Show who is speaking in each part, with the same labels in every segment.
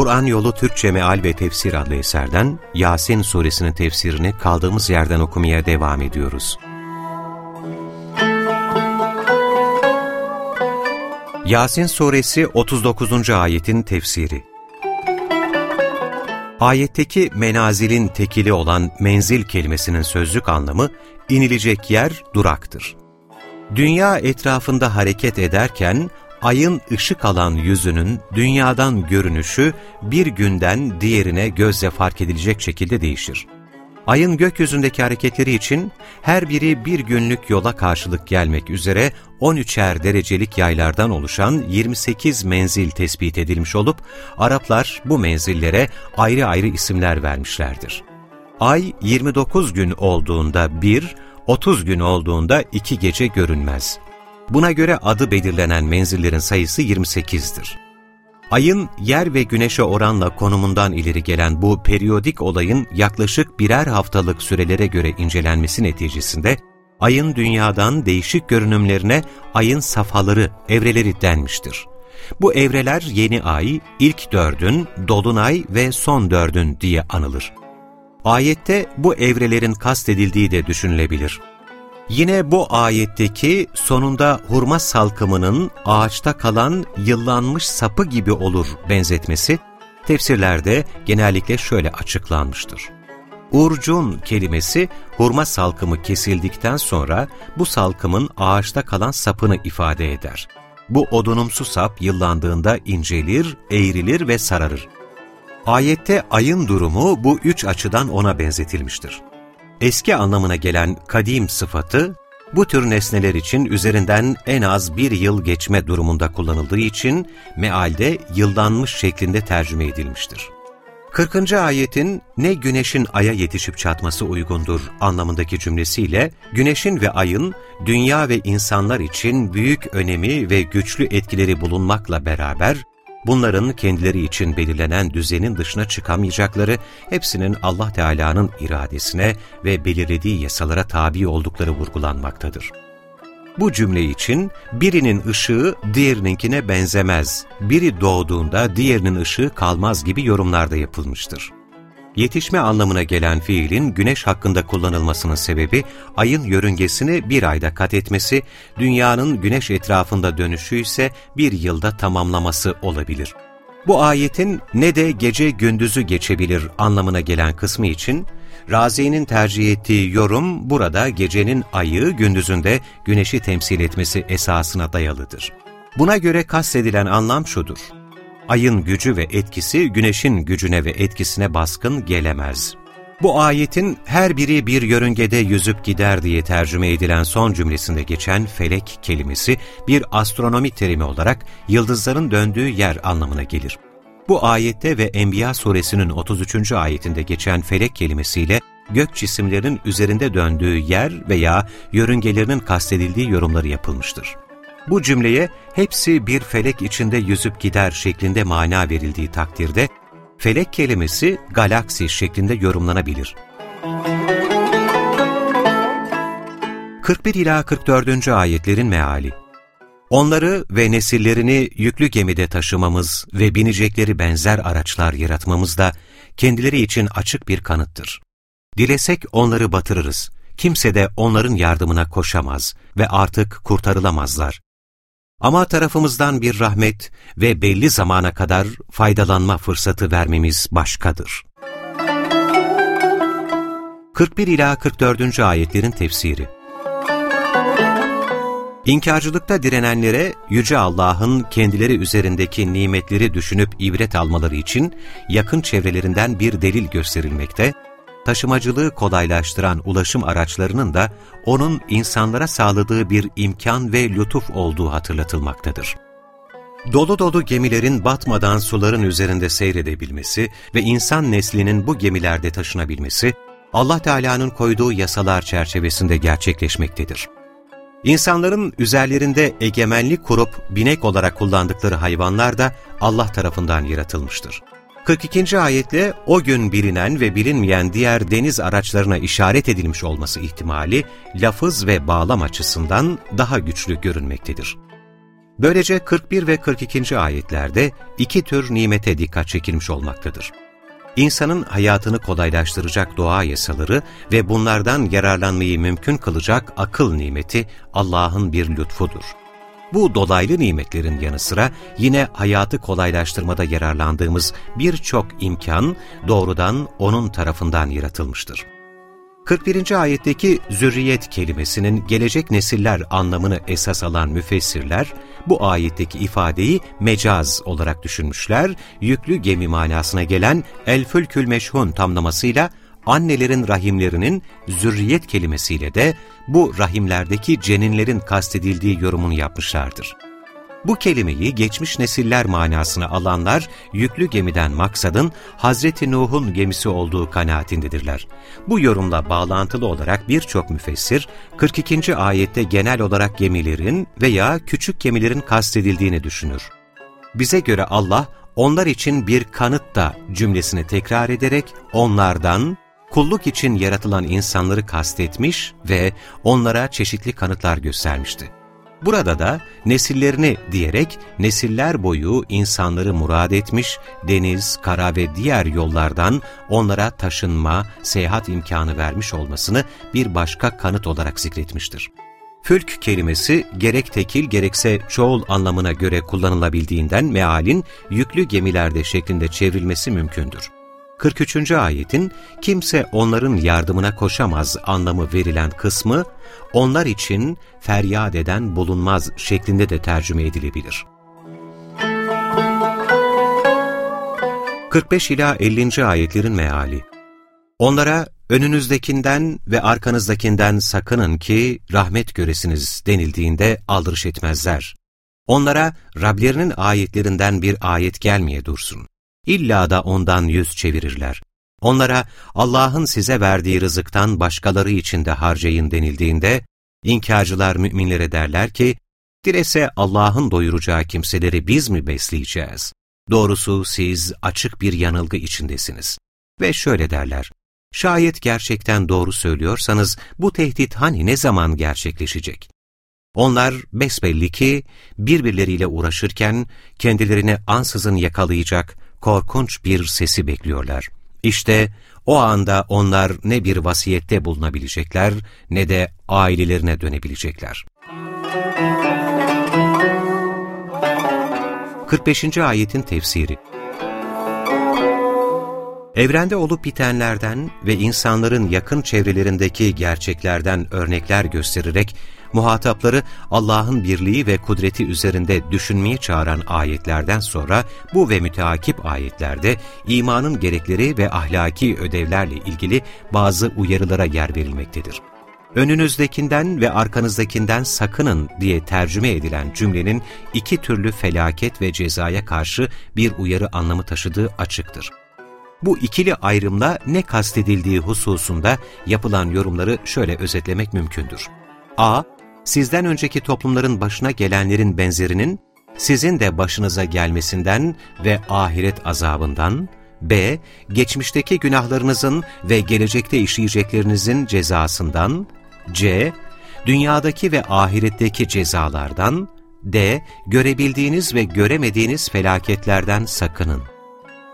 Speaker 1: Kur'an Yolu Türkçe Meal ve Tefsir adlı eserden Yasin suresinin tefsirini kaldığımız yerden okumaya devam ediyoruz. Yasin suresi 39. ayetin tefsiri Ayetteki menazilin tekili olan menzil kelimesinin sözlük anlamı inilecek yer duraktır. Dünya etrafında hareket ederken ayın ışık alan yüzünün dünyadan görünüşü bir günden diğerine gözle fark edilecek şekilde değişir. Ayın gökyüzündeki hareketleri için her biri bir günlük yola karşılık gelmek üzere 13'er derecelik yaylardan oluşan 28 menzil tespit edilmiş olup Araplar bu menzillere ayrı ayrı isimler vermişlerdir. Ay 29 gün olduğunda bir, 30 gün olduğunda iki gece görünmez. Buna göre adı belirlenen menzillerin sayısı 28'dir. Ayın yer ve güneşe oranla konumundan ileri gelen bu periyodik olayın yaklaşık birer haftalık sürelere göre incelenmesi neticesinde ayın dünyadan değişik görünümlerine ayın safhaları, evreleri denmiştir. Bu evreler yeni ay, ilk dördün, dolunay ve son dördün diye anılır. Ayette bu evrelerin kastedildiği de düşünülebilir. Yine bu ayetteki sonunda hurma salkımının ağaçta kalan yıllanmış sapı gibi olur benzetmesi, tefsirlerde genellikle şöyle açıklanmıştır. Urcun kelimesi hurma salkımı kesildikten sonra bu salkımın ağaçta kalan sapını ifade eder. Bu odunumsu sap yıllandığında incelir, eğrilir ve sararır. Ayette ayın durumu bu üç açıdan ona benzetilmiştir eski anlamına gelen kadim sıfatı, bu tür nesneler için üzerinden en az bir yıl geçme durumunda kullanıldığı için mealde yıldanmış şeklinde tercüme edilmiştir. 40. ayetin ne güneşin aya yetişip çatması uygundur anlamındaki cümlesiyle güneşin ve ayın dünya ve insanlar için büyük önemi ve güçlü etkileri bulunmakla beraber Bunların kendileri için belirlenen düzenin dışına çıkamayacakları, hepsinin Allah Teala'nın iradesine ve belirlediği yasalara tabi oldukları vurgulanmaktadır. Bu cümle için birinin ışığı diğerininkine benzemez, biri doğduğunda diğerinin ışığı kalmaz gibi yorumlarda yapılmıştır. Yetişme anlamına gelen fiilin güneş hakkında kullanılmasının sebebi, ayın yörüngesini bir ayda kat etmesi, dünyanın güneş etrafında dönüşü ise bir yılda tamamlaması olabilir. Bu ayetin ne de gece gündüzü geçebilir anlamına gelen kısmı için, Razi'nin tercih ettiği yorum burada gecenin ayı gündüzünde güneşi temsil etmesi esasına dayalıdır. Buna göre kastedilen anlam şudur ayın gücü ve etkisi güneşin gücüne ve etkisine baskın gelemez. Bu ayetin her biri bir yörüngede yüzüp gider diye tercüme edilen son cümlesinde geçen felek kelimesi bir astronomi terimi olarak yıldızların döndüğü yer anlamına gelir. Bu ayette ve Enbiya suresinin 33. ayetinde geçen felek kelimesiyle gök cisimlerin üzerinde döndüğü yer veya yörüngelerinin kastedildiği yorumları yapılmıştır. Bu cümleye hepsi bir felek içinde yüzüp gider şeklinde mana verildiği takdirde, felek kelimesi galaksi şeklinde yorumlanabilir. 41 ila 44. ayetlerin meali Onları ve nesillerini yüklü gemide taşımamız ve binecekleri benzer araçlar yaratmamız da kendileri için açık bir kanıttır. Dilesek onları batırırız. Kimse de onların yardımına koşamaz ve artık kurtarılamazlar. Ama tarafımızdan bir rahmet ve belli zamana kadar faydalanma fırsatı vermemiz başkadır. 41 ila 44. ayetlerin tefsiri İnkarcılıkta direnenlere Yüce Allah'ın kendileri üzerindeki nimetleri düşünüp ibret almaları için yakın çevrelerinden bir delil gösterilmekte taşımacılığı kolaylaştıran ulaşım araçlarının da onun insanlara sağladığı bir imkan ve lütuf olduğu hatırlatılmaktadır. Dolu dolu gemilerin batmadan suların üzerinde seyredebilmesi ve insan neslinin bu gemilerde taşınabilmesi, Allah Teala'nın koyduğu yasalar çerçevesinde gerçekleşmektedir. İnsanların üzerlerinde egemenlik kurup binek olarak kullandıkları hayvanlar da Allah tarafından yaratılmıştır. 42. ayetle o gün bilinen ve bilinmeyen diğer deniz araçlarına işaret edilmiş olması ihtimali lafız ve bağlam açısından daha güçlü görünmektedir. Böylece 41 ve 42. ayetlerde iki tür nimete dikkat çekilmiş olmaktadır. İnsanın hayatını kolaylaştıracak doğa yasaları ve bunlardan yararlanmayı mümkün kılacak akıl nimeti Allah'ın bir lütfudur. Bu dolaylı nimetlerin yanı sıra yine hayatı kolaylaştırmada yararlandığımız birçok imkan doğrudan O'nun tarafından yaratılmıştır. 41. ayetteki zürriyet kelimesinin gelecek nesiller anlamını esas alan müfessirler, bu ayetteki ifadeyi mecaz olarak düşünmüşler, yüklü gemi manasına gelen el-fülkül meşhun tamlamasıyla annelerin rahimlerinin zürriyet kelimesiyle de bu rahimlerdeki ceninlerin kastedildiği yorumunu yapmışlardır. Bu kelimeyi geçmiş nesiller manasına alanlar yüklü gemiden maksadın Hazreti Nuh'un gemisi olduğu kanaatindedirler. Bu yorumla bağlantılı olarak birçok müfessir 42. ayette genel olarak gemilerin veya küçük gemilerin kastedildiğini düşünür. Bize göre Allah onlar için bir kanıt da cümlesini tekrar ederek onlardan kulluk için yaratılan insanları kastetmiş ve onlara çeşitli kanıtlar göstermişti. Burada da nesillerini diyerek nesiller boyu insanları murad etmiş, deniz, kara ve diğer yollardan onlara taşınma, seyahat imkanı vermiş olmasını bir başka kanıt olarak zikretmiştir. Fülk kelimesi gerek tekil gerekse çoğul anlamına göre kullanılabildiğinden mealin yüklü gemilerde şeklinde çevrilmesi mümkündür. 43. ayetin kimse onların yardımına koşamaz anlamı verilen kısmı, onlar için feryat eden bulunmaz şeklinde de tercüme edilebilir. 45 ila 50. ayetlerin meali Onlara önünüzdekinden ve arkanızdakinden sakının ki rahmet göresiniz denildiğinde aldırış etmezler. Onlara Rablerinin ayetlerinden bir ayet gelmeye dursun. İlla da ondan yüz çevirirler. Onlara Allah'ın size verdiği rızıktan başkaları için de harcayın denildiğinde, inkarcılar müminlere derler ki, dilese Allah'ın doyuracağı kimseleri biz mi besleyeceğiz? Doğrusu siz açık bir yanılgı içindesiniz. Ve şöyle derler, şayet gerçekten doğru söylüyorsanız bu tehdit hani ne zaman gerçekleşecek? Onlar besbelli ki birbirleriyle uğraşırken kendilerini ansızın yakalayacak, korkunç bir sesi bekliyorlar. İşte o anda onlar ne bir vasiyette bulunabilecekler ne de ailelerine dönebilecekler. 45. ayetin tefsiri Evrende olup bitenlerden ve insanların yakın çevrelerindeki gerçeklerden örnekler göstererek muhatapları Allah'ın birliği ve kudreti üzerinde düşünmeye çağıran ayetlerden sonra bu ve müteakip ayetlerde imanın gerekleri ve ahlaki ödevlerle ilgili bazı uyarılara yer verilmektedir. Önünüzdekinden ve arkanızdakinden sakının diye tercüme edilen cümlenin iki türlü felaket ve cezaya karşı bir uyarı anlamı taşıdığı açıktır. Bu ikili ayrımla ne kastedildiği hususunda yapılan yorumları şöyle özetlemek mümkündür. A sizden önceki toplumların başına gelenlerin benzerinin sizin de başınıza gelmesinden ve ahiret azabından, b. Geçmişteki günahlarınızın ve gelecekte işleyeceklerinizin cezasından, c. Dünyadaki ve ahiretteki cezalardan, d. Görebildiğiniz ve göremediğiniz felaketlerden sakının.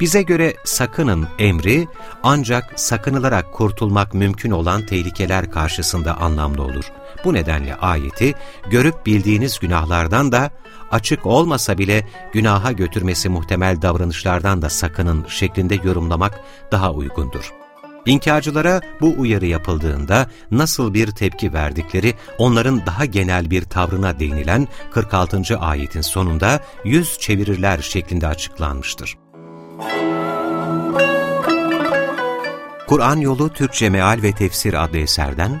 Speaker 1: Bize göre sakının emri ancak sakınılarak kurtulmak mümkün olan tehlikeler karşısında anlamlı olur. Bu nedenle ayeti görüp bildiğiniz günahlardan da açık olmasa bile günaha götürmesi muhtemel davranışlardan da sakının şeklinde yorumlamak daha uygundur. İnkarcılara bu uyarı yapıldığında nasıl bir tepki verdikleri onların daha genel bir tavrına değinilen 46. ayetin sonunda yüz çevirirler şeklinde açıklanmıştır. Kur'an Yolu Türkçe Meal ve Tefsir adlı eserden